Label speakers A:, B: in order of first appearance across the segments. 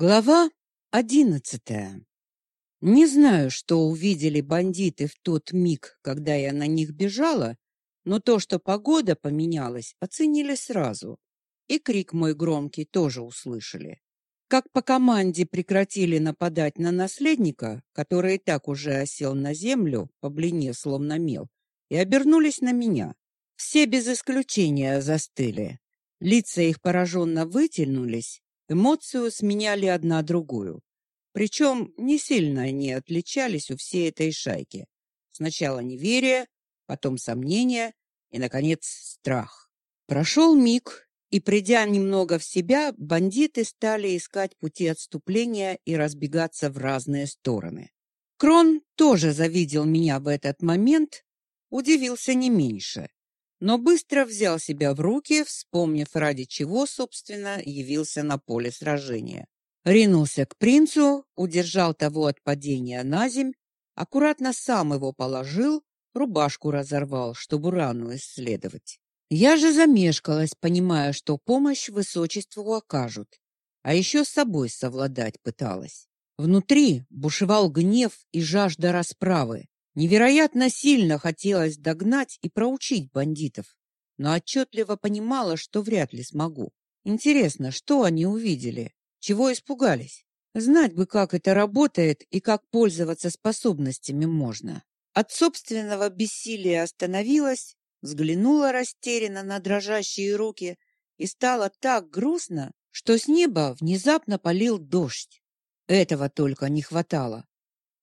A: Глава одиннадцатая. Не знаю, что увидели бандиты в тот миг, когда я на них бежала, но то, что погода поменялась, оценили сразу. И крик мой громкий тоже услышали. Как по команде прекратили нападать на наследника, который и так уже осел на землю, побледнев словно мел, и обернулись на меня. Все без исключения застыли. Лица их пораженно вытянулись, Эмоции сменяли одна другую. Причем не сильно они отличались у всей этой шайки. Сначала неверие, потом сомнение и, наконец, страх. Прошел миг, и, придя немного в себя, бандиты стали искать пути отступления и разбегаться в разные стороны. Крон тоже завидел меня в этот момент, удивился не меньше но быстро взял себя в руки, вспомнив, ради чего, собственно, явился на поле сражения. Ринулся к принцу, удержал того от падения на земь, аккуратно сам его положил, рубашку разорвал, чтобы рану исследовать. Я же замешкалась, понимая, что помощь высочеству окажут, а еще с собой совладать пыталась. Внутри бушевал гнев и жажда расправы. Невероятно сильно хотелось догнать и проучить бандитов, но отчетливо понимала, что вряд ли смогу. Интересно, что они увидели? Чего испугались? Знать бы, как это работает и как пользоваться способностями можно. От собственного бессилия остановилась, взглянула растерянно на дрожащие руки и стало так грустно, что с неба внезапно полил дождь. Этого только не хватало.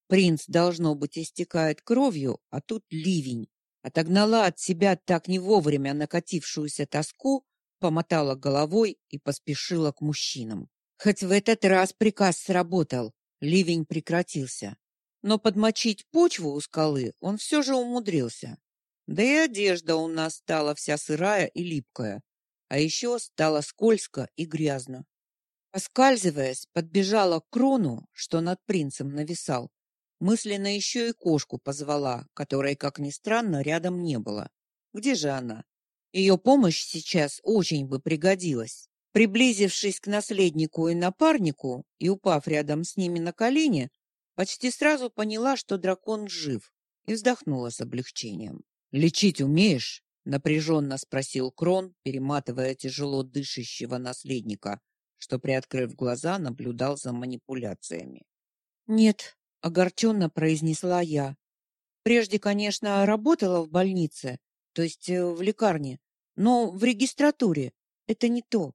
A: Принц, должно быть, истекает кровью, а тут ливень. Отогнала от себя так не вовремя накатившуюся тоску, помотала головой и поспешила к мужчинам. Хоть в этот раз приказ сработал, ливень прекратился. Но подмочить почву у скалы он все же умудрился. Да и одежда у нас стала вся сырая и липкая, а еще стало скользко и грязно. Поскальзываясь, подбежала к крону, что над принцем нависал, Мысленно еще и кошку позвала, которой, как ни странно, рядом не было. Где же она? Ее помощь сейчас очень бы пригодилась. Приблизившись к наследнику и напарнику и упав рядом с ними на колени, почти сразу поняла, что дракон жив, и вздохнула с облегчением. «Лечить умеешь?» — напряженно спросил Крон, перематывая тяжело дышащего наследника, что, приоткрыв глаза, наблюдал за манипуляциями. «Нет», огорченно произнесла я. Прежде, конечно, работала в больнице, то есть э, в лекарне, но в регистратуре это не то.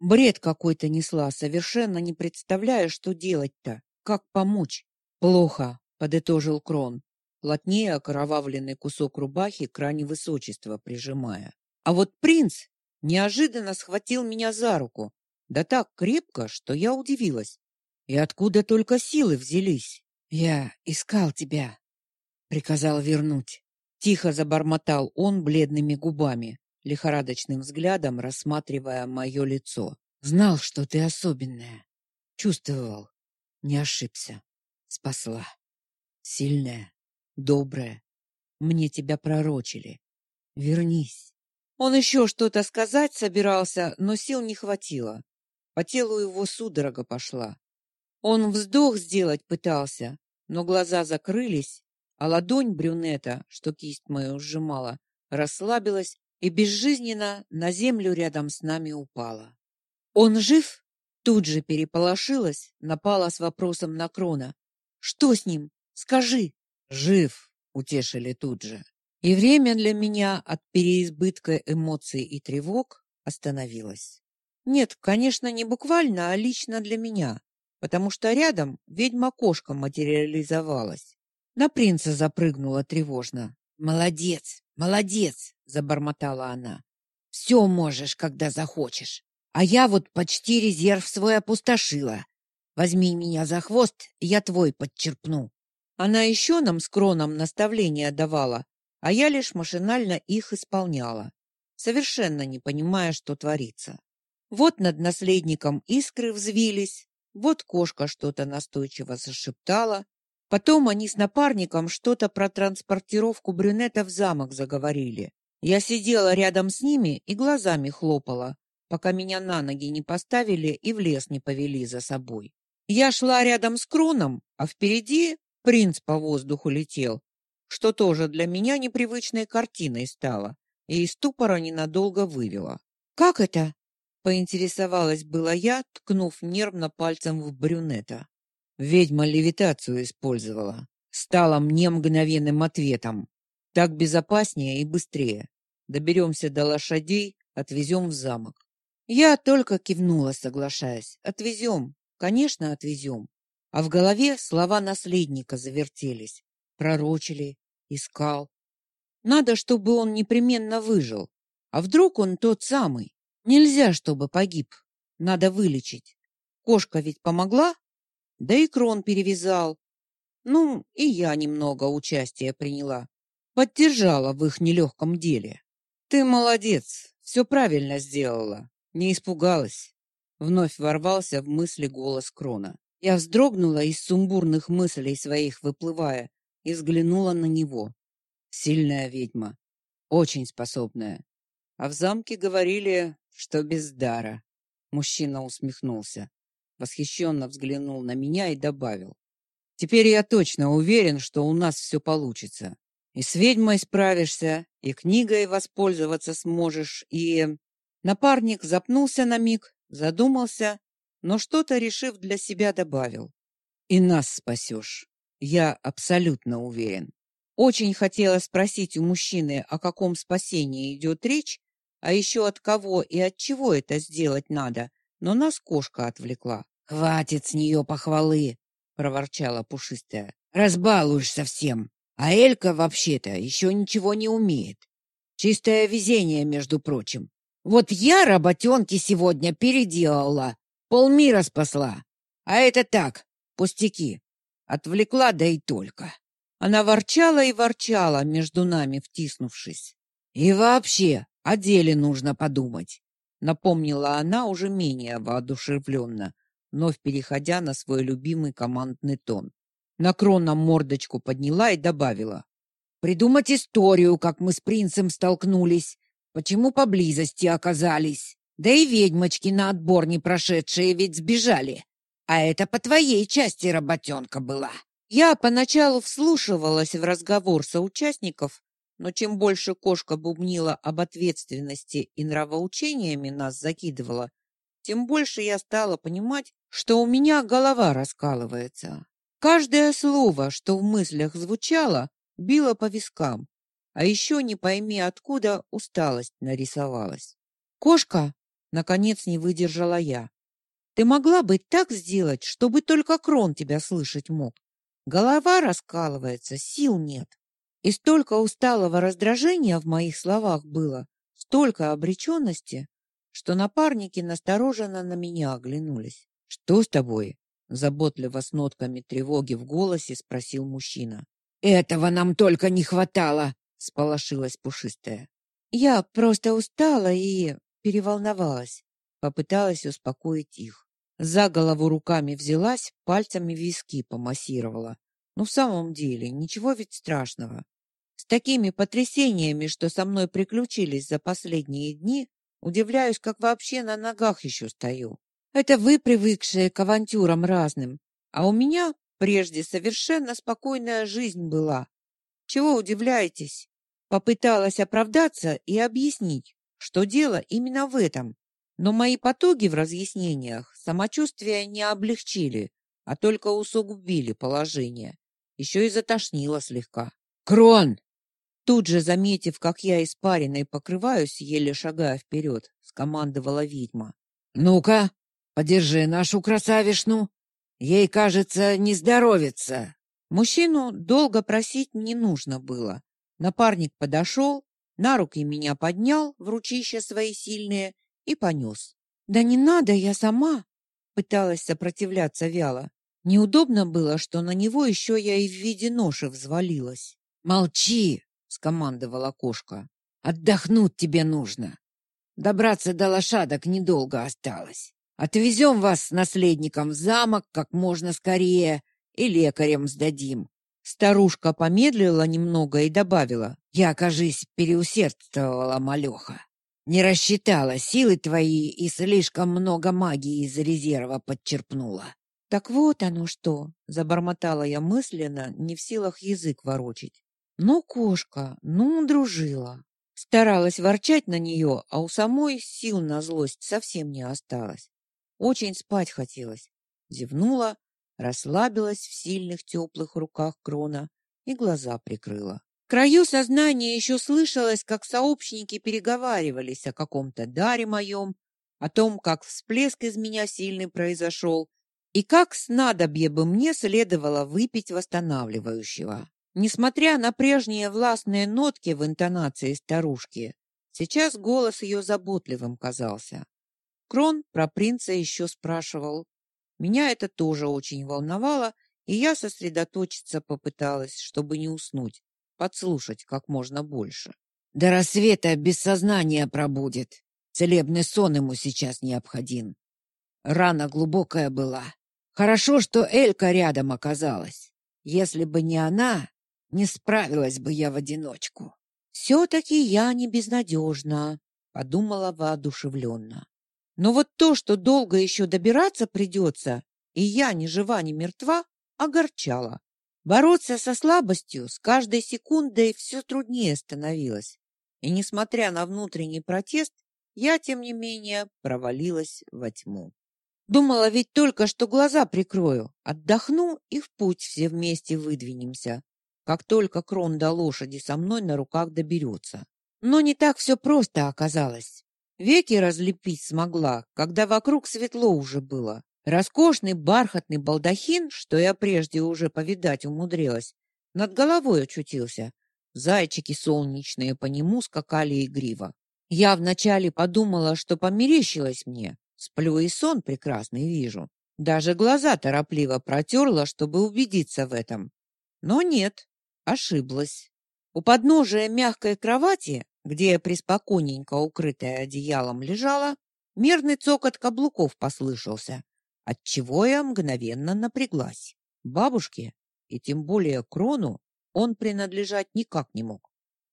A: Бред какой-то несла, совершенно не представляя, что делать-то, как помочь. Плохо, подытожил Крон, плотнее окровавленный кусок рубахи к ране высочества прижимая. А вот принц неожиданно схватил меня за руку, да так крепко, что я удивилась. И откуда только силы взялись? Я искал тебя, приказал вернуть. Тихо забормотал он бледными губами, лихорадочным взглядом рассматривая мое лицо. Знал, что ты особенная. Чувствовал, не ошибся. Спасла. Сильная, добрая. Мне тебя пророчили. Вернись. Он еще что-то сказать собирался, но сил не хватило. По телу его судорога пошла. Он вздох сделать пытался, но глаза закрылись, а ладонь брюнета, что кисть мою сжимала, расслабилась и безжизненно на землю рядом с нами упала. Он жив? Тут же переполошилась, напала с вопросом на Крона. Что с ним? Скажи. Жив, утешили тут же. И время для меня от переизбытка эмоций и тревог остановилось. Нет, конечно, не буквально, а лично для меня потому что рядом ведьма-кошка материализовалась. На принца запрыгнула тревожно. «Молодец, молодец!» — забормотала она. «Все можешь, когда захочешь. А я вот почти резерв свой опустошила. Возьми меня за хвост, я твой подчерпну». Она еще нам с Кроном наставления давала, а я лишь машинально их исполняла, совершенно не понимая, что творится. Вот над наследником искры взвились, вот кошка что-то настойчиво зашептала. Потом они с напарником что-то про транспортировку брюнета в замок заговорили. Я сидела рядом с ними и глазами хлопала, пока меня на ноги не поставили и в лес не повели за собой. Я шла рядом с Кроном, а впереди принц по воздуху летел, что тоже для меня непривычной картиной стало и из ступора ненадолго вывело. «Как это?» — поинтересовалась была я, ткнув нервно пальцем в брюнета. Ведьма левитацию использовала. Стала мне мгновенным ответом. Так безопаснее и быстрее. Доберемся до лошадей, отвезем в замок. Я только кивнула, соглашаясь. Отвезем, конечно, отвезем. А в голове слова наследника завертелись. Пророчили, искал. Надо, чтобы он непременно выжил. А вдруг он тот самый? Нельзя, чтобы погиб. Надо вылечить. Кошка ведь помогла? Да и крон перевязал. Ну, и я немного участия приняла. Поддержала в их нелегком деле. Ты молодец, все правильно сделала. Не испугалась. Вновь ворвался в мысли голос Крона. Я вздрогнула из сумбурных мыслей своих выплывая и взглянула на него. Сильная ведьма, очень способная. А в замке говорили, что без дара. Мужчина усмехнулся, восхищенно взглянул на меня и добавил: "Теперь я точно уверен, что у нас все получится. И с ведьмой справишься, и книгой воспользоваться сможешь, и Напарник запнулся на миг, задумался, но что-то решив для себя добавил: "И нас спасешь. Я абсолютно уверен". Очень хотела спросить у мужчины, о каком спасении идет речь, а еще от кого и от чего это сделать надо, но нас кошка отвлекла.
B: Хватит с нее похвалы, проворчала пушистая. Разбалуешь совсем. А Элька вообще-то еще ничего не умеет. Чистое везение, между прочим. Вот я работенки сегодня переделала, полмира спасла. А это так, пустяки. Отвлекла, да и только.
A: Она ворчала и ворчала, между нами втиснувшись.
B: И вообще, о деле нужно подумать.
A: Напомнила она уже менее воодушевленно, вновь переходя на свой любимый командный тон. На кроном мордочку подняла и добавила.
B: Придумать историю, как мы с принцем столкнулись, Почему поблизости оказались? Да и ведьмочки на отбор не прошедшие ведь сбежали. А это по твоей части работенка была.
A: Я поначалу вслушивалась в разговор соучастников, но чем больше кошка бубнила об ответственности и нравоучениями нас закидывала, тем больше я стала понимать, что у меня голова раскалывается. Каждое слово, что в мыслях звучало, било по вискам, а еще не пойми откуда усталость нарисовалась. Кошка, наконец не выдержала я. Ты могла бы так сделать, чтобы только Крон тебя слышать мог. Голова раскалывается, сил нет. И столько усталого раздражения в моих словах было, столько обреченности, что напарники настороженно на меня оглянулись. Что с тобой? заботливо с нотками тревоги в голосе спросил мужчина.
B: Этого нам только не хватало, сполошилась пушистая.
A: Я просто устала и переволновалась, попыталась успокоить их. За голову руками взялась, пальцами виски помассировала. Ну в самом деле, ничего ведь страшного. С такими потрясениями, что со мной приключились за последние дни, удивляюсь, как вообще на ногах еще стою. Это вы привыкшие к авантюрам разным, а у меня прежде совершенно спокойная жизнь была. Чего удивляетесь? Попыталась оправдаться и объяснить, что дело именно в этом. Но мои потуги в разъяснениях самочувствие не облегчили, а только усугубили положение. Еще и затошнило слегка.
B: «Крон!»
A: Тут же, заметив, как я испаренной покрываюсь, еле шагая вперед, скомандовала ведьма.
B: «Ну-ка, подержи нашу красавишну. Ей, кажется, не здоровится».
A: Мужчину долго просить не нужно было. Напарник подошел, на руки меня поднял в свои сильные и понес. Да не надо, я сама, пыталась сопротивляться вяло. Неудобно было, что на него еще я и в виде ноши взвалилась.
B: Молчи, скомандовала кошка. Отдохнуть тебе нужно. Добраться до лошадок недолго осталось. Отвезем вас с наследником в замок как можно скорее и лекарям сдадим.
A: Старушка помедлила немного и добавила:
B: "Я, кажись, переусердствовала, малёха. Не рассчитала силы твои и слишком много магии из резерва подчерпнула.
A: Так вот оно что, забормотала я мысленно, не в силах язык ворочить. Ну, кошка, ну, дружила. Старалась ворчать на нее, а у самой сил на злость совсем не осталось. Очень спать хотелось. Зевнула, расслабилась в сильных теплых руках Крона и глаза прикрыла. В краю сознания еще слышалось, как сообщники переговаривались о каком-то даре моем, о том, как всплеск из меня сильный произошел, и как снадобье бы мне следовало выпить восстанавливающего. Несмотря на прежние властные нотки в интонации старушки, сейчас голос ее заботливым казался. Крон про принца еще спрашивал. Меня это тоже очень волновало, и я сосредоточиться попыталась, чтобы не уснуть, подслушать как можно больше.
B: До рассвета без сознания пробудет. Целебный сон ему сейчас необходим. Рана глубокая была. Хорошо, что Элька рядом оказалась. Если бы не она, не справилась бы я в одиночку.
A: «Все-таки я не безнадежна», — подумала воодушевленно. «Но вот то, что долго еще добираться придется, и я ни жива, ни мертва, огорчало. Бороться со слабостью с каждой секундой все труднее становилось. И, несмотря на внутренний протест, я, тем не менее, провалилась во тьму. Думала ведь только, что глаза прикрою, отдохну и в путь все вместе выдвинемся как только крон до лошади со мной на руках доберется. Но не так все просто оказалось. Веки разлепить смогла, когда вокруг светло уже было. Роскошный бархатный балдахин, что я прежде уже повидать умудрилась, над головой очутился. Зайчики солнечные по нему скакали игриво. Я вначале подумала, что померещилось мне. Сплю и сон прекрасный вижу. Даже глаза торопливо протерла, чтобы убедиться в этом. Но нет, Ошиблась. У подножия мягкой кровати, где приспокойненько укрытая одеялом лежала, мерный цокот каблуков послышался, отчего я мгновенно напряглась. Бабушке, и тем более Крону, он принадлежать никак не мог.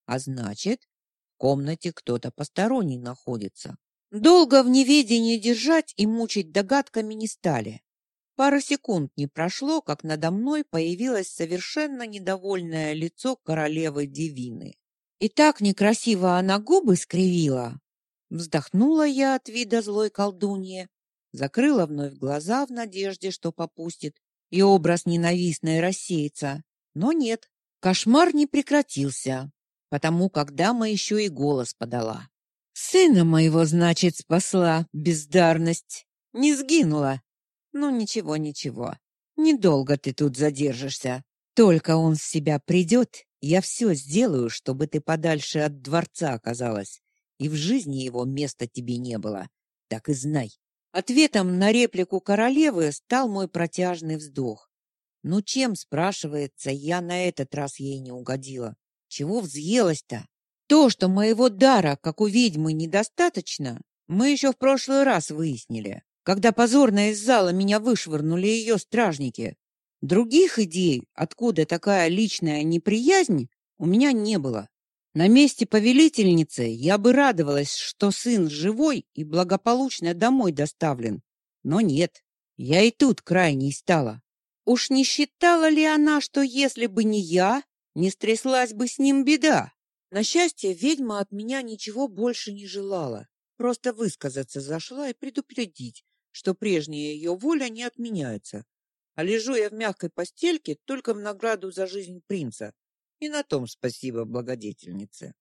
A: А значит, в комнате кто-то посторонний находится. Долго в неведении держать и мучить догадками не стали. Пара секунд не прошло, как надо мной появилось совершенно недовольное лицо королевы Девины. И так некрасиво она губы скривила. Вздохнула я от вида злой колдуньи, закрыла вновь глаза в надежде, что попустит, и образ ненавистной рассеется. Но нет, кошмар не прекратился, потому как дама еще и голос подала. «Сына моего, значит, спасла, бездарность, не сгинула, ну ничего, ничего. Недолго ты тут задержишься. Только он в себя придет, я все сделаю, чтобы ты подальше от дворца оказалась, и в жизни его места тебе не было. Так и знай. Ответом на реплику королевы стал мой протяжный вздох. Ну чем, спрашивается, я на этот раз ей не угодила? Чего взъелась-то? То, что моего дара, как у ведьмы, недостаточно, мы еще в прошлый раз выяснили когда позорно из зала меня вышвырнули ее стражники. Других идей, откуда такая личная неприязнь, у меня не было. На месте повелительницы я бы радовалась, что сын живой и благополучно домой доставлен. Но нет, я и тут крайней стала. Уж не считала ли она, что если бы не я, не стряслась бы с ним беда? На счастье, ведьма от меня ничего больше не желала. Просто высказаться зашла и предупредить, что прежняя ее воля не отменяется, а лежу я в мягкой постельке только в награду за жизнь принца. И на том спасибо благодетельнице.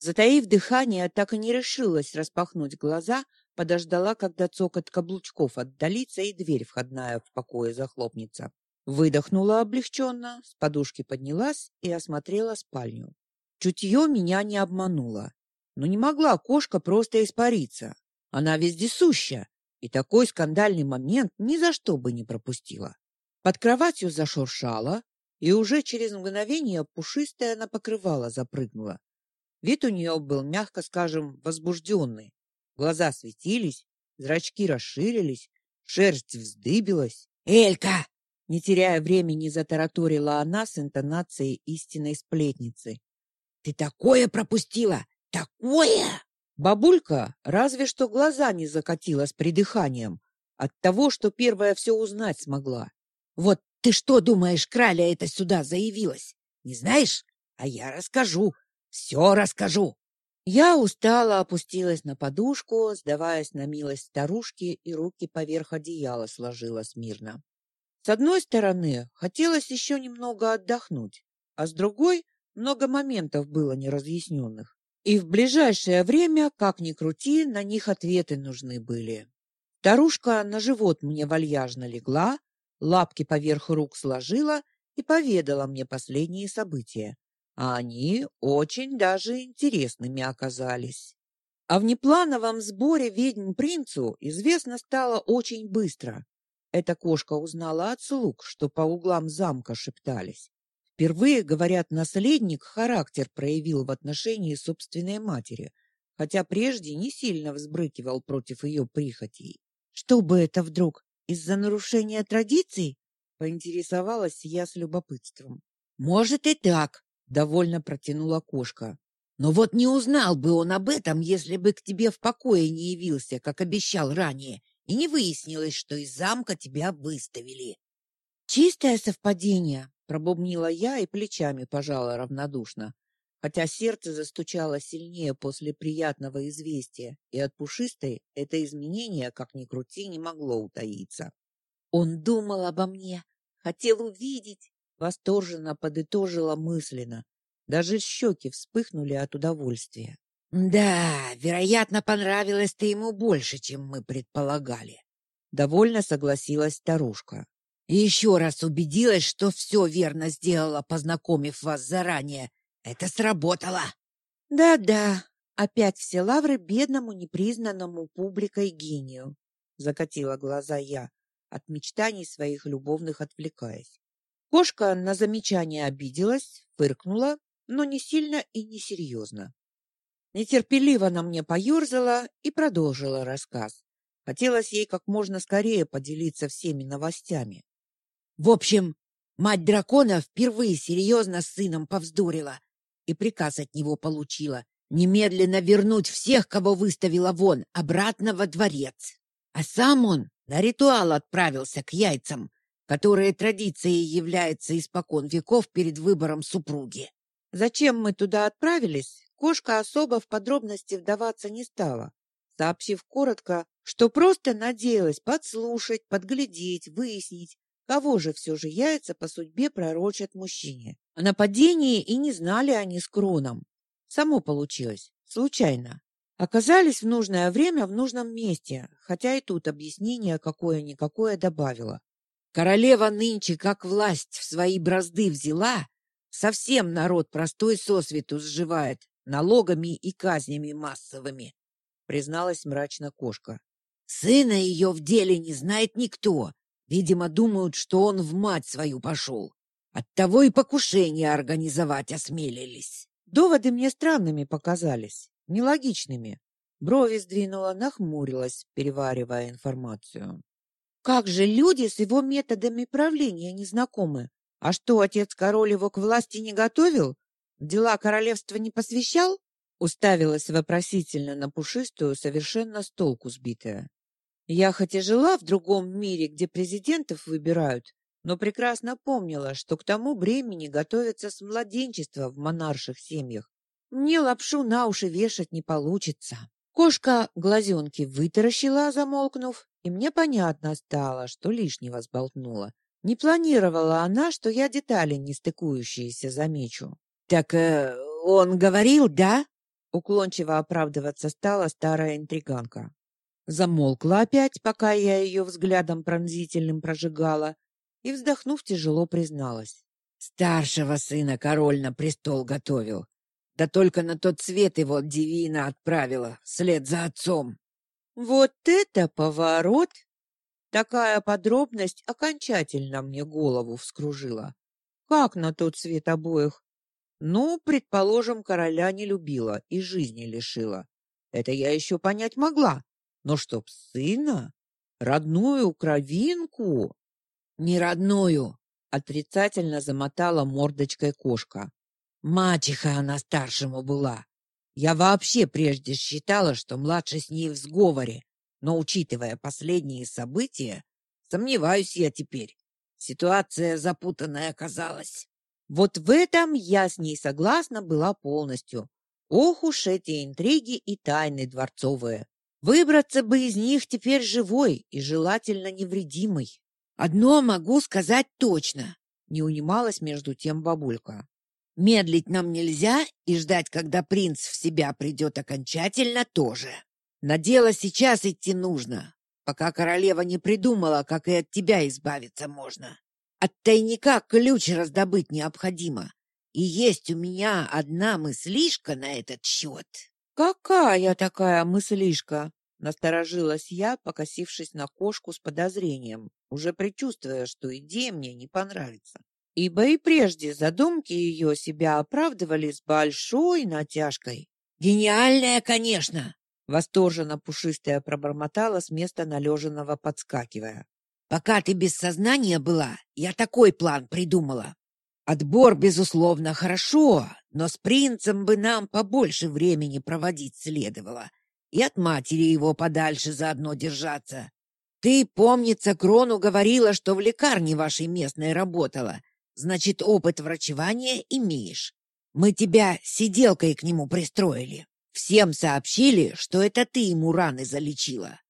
A: Затаив дыхание, так и не решилась распахнуть глаза, подождала, когда цокот каблучков отдалится и дверь входная в покое захлопнется. Выдохнула облегченно, с подушки поднялась и осмотрела спальню. Чутье меня не обмануло. Но не могла кошка просто испариться. Она вездесуща, и такой скандальный момент ни за что бы не пропустила. Под кроватью зашуршала, и уже через мгновение пушистая на покрывало запрыгнула. Вид у нее был, мягко скажем, возбужденный. Глаза светились, зрачки расширились, шерсть вздыбилась.
B: «Элька!»
A: Не теряя времени, затараторила она с интонацией истинной сплетницы.
B: «Ты такое пропустила! Такое!»
A: Бабулька разве что глаза не закатила с придыханием, От того, что первая все узнать смогла.
B: Вот ты что думаешь, краля это сюда заявилась? Не знаешь? А я расскажу. Все расскажу.
A: Я устало опустилась на подушку, сдаваясь на милость старушки, и руки поверх одеяла сложила смирно. С одной стороны, хотелось еще немного отдохнуть, а с другой много моментов было неразъясненных. И в ближайшее время, как ни крути, на них ответы нужны были. Старушка на живот мне вальяжно легла, лапки поверх рук сложила и поведала мне последние события а они очень даже интересными оказались. О внеплановом сборе ведьм принцу известно стало очень быстро. Эта кошка узнала от слуг, что по углам замка шептались. Впервые, говорят, наследник характер проявил в отношении собственной матери, хотя прежде не сильно взбрыкивал против ее прихотей. Что бы это вдруг из-за нарушения традиций? поинтересовалась я с любопытством.
B: Может и так, довольно протянула кошка. Но вот не узнал бы он об этом, если бы к тебе в покое не явился, как обещал ранее, и не выяснилось, что из замка тебя выставили.
A: Чистое совпадение, пробубнила я и плечами пожала равнодушно, хотя сердце застучало сильнее после приятного известия, и от пушистой это изменение, как ни крути, не могло утаиться.
B: Он думал обо мне, хотел увидеть,
A: Восторженно подытожила мысленно. Даже щеки вспыхнули от удовольствия.
B: Да, вероятно, понравилось ты ему больше, чем мы предполагали.
A: Довольно согласилась старушка.
B: Еще раз убедилась, что все верно сделала, познакомив вас заранее. Это сработало.
A: Да-да, опять все лавры бедному непризнанному публикой гению. Закатила глаза я, от мечтаний своих любовных отвлекаясь. Кошка на замечание обиделась, фыркнула, но не сильно и не серьезно. Нетерпеливо на мне поерзала и продолжила рассказ. Хотелось ей как можно скорее поделиться всеми новостями.
B: В общем, мать дракона впервые серьезно с сыном повздорила и приказ от него получила немедленно вернуть всех, кого выставила вон, обратно во дворец. А сам он на ритуал отправился к яйцам, которая традицией является испокон веков перед выбором супруги.
A: Зачем мы туда отправились, кошка особо в подробности вдаваться не стала, сообщив коротко, что просто надеялась подслушать, подглядеть, выяснить, кого же все же яйца по судьбе пророчат мужчине. О нападении и не знали они с Кроном. Само получилось, случайно. Оказались в нужное время в нужном месте, хотя и тут объяснение какое-никакое добавила.
B: Королева нынче как власть в свои бразды взяла, совсем народ простой сосвету сживает налогами и казнями массовыми, призналась мрачно кошка. Сына ее в деле не знает никто. Видимо, думают, что он в мать свою пошел. Оттого и покушение организовать осмелились.
A: Доводы мне странными показались, нелогичными. Брови сдвинула, нахмурилась, переваривая информацию. Как же люди с его методами правления не знакомы? А что, отец-король его к власти не готовил? дела королевства не посвящал? Уставилась вопросительно на пушистую, совершенно с толку сбитая. Я хоть и жила в другом мире, где президентов выбирают, но прекрасно помнила, что к тому времени готовятся с младенчества в монарших семьях. Мне лапшу на уши вешать не получится. Кошка глазенки вытаращила, замолкнув, и мне понятно стало, что лишнего сболтнула. Не планировала она, что я детали не стыкующиеся замечу.
B: Так э, он говорил, да?
A: Уклончиво оправдываться стала старая интриганка. Замолкла опять, пока я ее взглядом пронзительным прожигала, и, вздохнув, тяжело призналась.
B: Старшего сына король на престол готовил. Да только на тот свет его Дивина отправила, вслед за отцом.
A: Вот это поворот! Такая подробность окончательно мне голову вскружила. Как на тот свет обоих? Ну, предположим, короля не любила и жизни лишила. Это я еще понять могла. Но чтоб сына, родную кровинку,
B: не родную,
A: отрицательно замотала мордочкой кошка.
B: Мачеха она старшему была. Я вообще прежде считала, что младший с ней в сговоре. Но, учитывая последние события, сомневаюсь я теперь. Ситуация запутанная оказалась.
A: Вот в этом я с ней согласна была полностью. Ох уж эти интриги и тайны дворцовые. Выбраться бы из них теперь живой и желательно невредимой.
B: Одно могу сказать точно, не унималась между тем бабулька. Медлить нам нельзя и ждать, когда принц в себя придет окончательно тоже. На дело сейчас идти нужно, пока королева не придумала, как и от тебя избавиться можно. От тайника ключ раздобыть необходимо. И есть у меня одна мыслишка на этот счет.
A: Какая такая мыслишка? Насторожилась я, покосившись на кошку с подозрением, уже предчувствуя, что идея мне не понравится. Ибо и прежде задумки ее себя оправдывали с большой натяжкой.
B: «Гениальная, конечно!»
A: Восторженно пушистая пробормотала с места належенного, подскакивая.
B: «Пока ты без сознания была, я такой план придумала. Отбор, безусловно, хорошо, но с принцем бы нам побольше времени проводить следовало и от матери его подальше заодно держаться. Ты, помнится, Крону говорила, что в лекарне вашей местной работала. Значит, опыт врачевания имеешь. Мы тебя сиделкой к нему пристроили. Всем сообщили, что это ты ему раны залечила.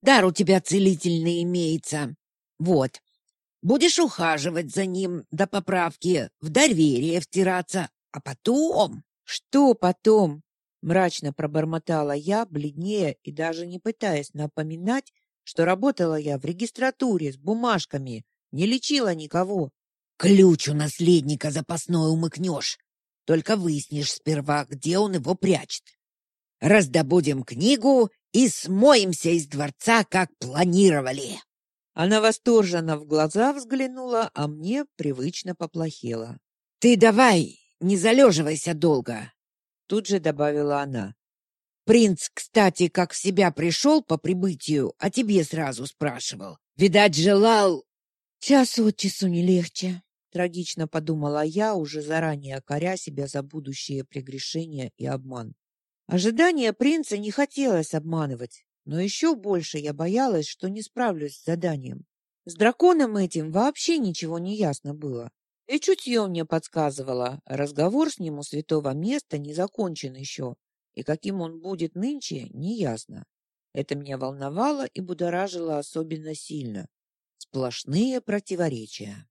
B: Дар у тебя целительный имеется. Вот. Будешь ухаживать за ним до поправки, в доверие втираться, а потом...
A: Что потом? Мрачно пробормотала я, бледнее и даже не пытаясь напоминать, что работала я в регистратуре с бумажками, не лечила никого.
B: Ключ у наследника запасной умыкнешь. Только выяснишь сперва, где он его прячет. Раздобудем книгу и смоемся из дворца, как планировали.
A: Она восторженно в глаза взглянула, а мне привычно поплохело.
B: Ты давай, не залеживайся долго
A: тут же добавила она.
B: Принц, кстати, как в себя пришел по прибытию, а тебе сразу спрашивал. Видать, желал
A: час от часу не легче, трагично подумала я, уже заранее коря себя за будущие прегрешения и обман. Ожидания принца не хотелось обманывать, но еще больше я боялась, что не справлюсь с заданием. С драконом этим вообще ничего не ясно было. И чутье мне подсказывало, разговор с ним у святого места не закончен еще, и каким он будет нынче, неясно. Это меня волновало и будоражило особенно сильно. Сплошные противоречия.